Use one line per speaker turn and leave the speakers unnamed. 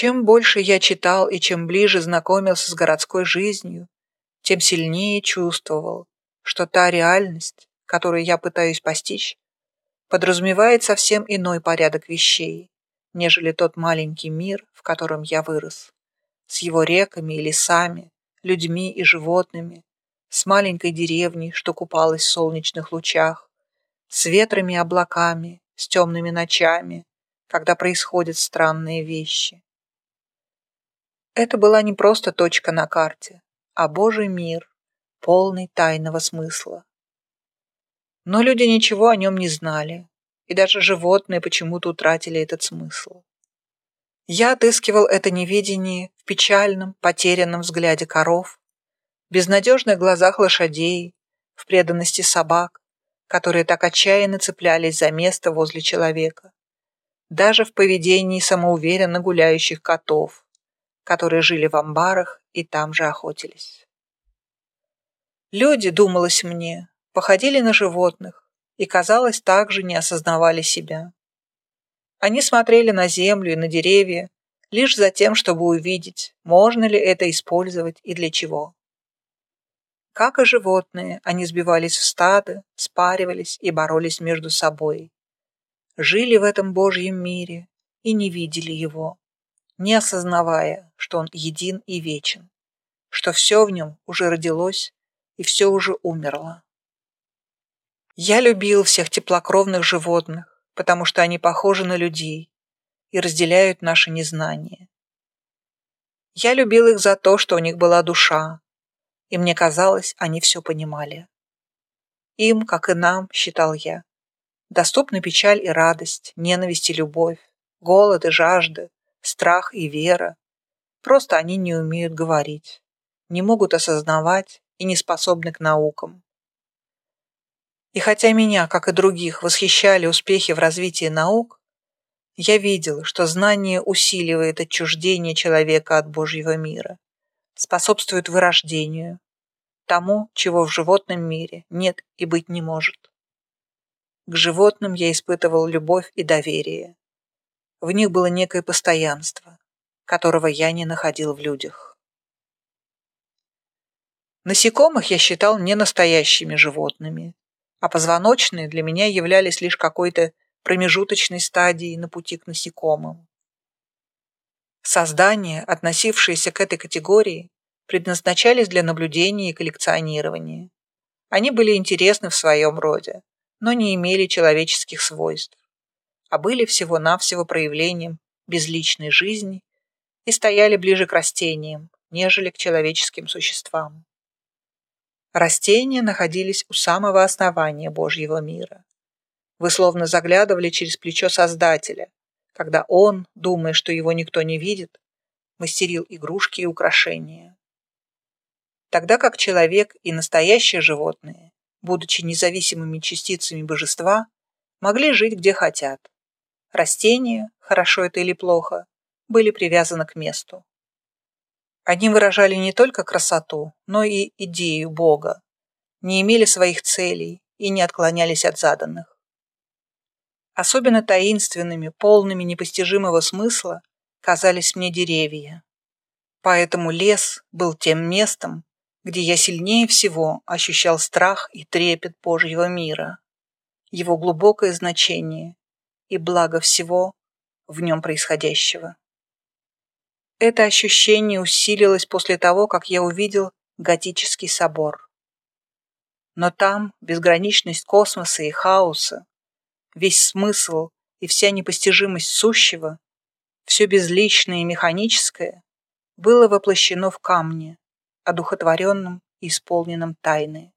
Чем больше я читал и чем ближе знакомился с городской жизнью, тем сильнее чувствовал, что та реальность, которую я пытаюсь постичь, подразумевает совсем иной порядок вещей, нежели тот маленький мир, в котором я вырос, с его реками и лесами, людьми и животными, с маленькой деревней, что купалась в солнечных лучах, с ветрами и облаками, с темными ночами, когда происходят странные вещи. Это была не просто точка на карте, а Божий мир, полный тайного смысла. Но люди ничего о нем не знали, и даже животные почему-то утратили этот смысл. Я отыскивал это неведение в печальном, потерянном взгляде коров, в безнадежных глазах лошадей, в преданности собак, которые так отчаянно цеплялись за место возле человека, даже в поведении самоуверенно гуляющих котов, которые жили в амбарах и там же охотились. Люди, думалось мне, походили на животных и, казалось, также не осознавали себя. Они смотрели на землю и на деревья лишь за тем, чтобы увидеть, можно ли это использовать и для чего. Как и животные, они сбивались в стады, спаривались и боролись между собой. Жили в этом Божьем мире и не видели его, не осознавая, что он един и вечен, что все в нем уже родилось и все уже умерло. Я любил всех теплокровных животных, потому что они похожи на людей и разделяют наше незнание. Я любил их за то, что у них была душа, и мне казалось, они все понимали. Им, как и нам, считал я, доступны печаль и радость, ненависть и любовь, голод и жажда, страх и вера. Просто они не умеют говорить, не могут осознавать и не способны к наукам. И хотя меня, как и других, восхищали успехи в развитии наук, я видел, что знание усиливает отчуждение человека от Божьего мира способствует вырождению, тому, чего в животном мире нет и быть не может. К животным я испытывал любовь и доверие. В них было некое постоянство, которого я не находил в людях. Насекомых я считал не настоящими животными, а позвоночные для меня являлись лишь какой-то промежуточной стадией на пути к насекомым. Создания, относившиеся к этой категории, предназначались для наблюдения и коллекционирования. Они были интересны в своем роде, но не имели человеческих свойств, а были всего-навсего проявлением безличной жизни и стояли ближе к растениям, нежели к человеческим существам. Растения находились у самого основания Божьего мира. Вы словно заглядывали через плечо Создателя, когда он, думая, что его никто не видит, мастерил игрушки и украшения. Тогда как человек и настоящие животные, будучи независимыми частицами божества, могли жить где хотят. Растения, хорошо это или плохо, были привязаны к месту. Они выражали не только красоту, но и идею Бога, не имели своих целей и не отклонялись от заданных. Особенно таинственными, полными непостижимого смысла казались мне деревья. Поэтому лес был тем местом, где я сильнее всего ощущал страх и трепет Божьего мира, его глубокое значение и благо всего в нем происходящего. Это ощущение усилилось после того, как я увидел готический собор. Но там безграничность космоса и хаоса весь смысл и вся непостижимость сущего, все безличное и механическое, было воплощено в камне, одухотворенном и исполненном тайны.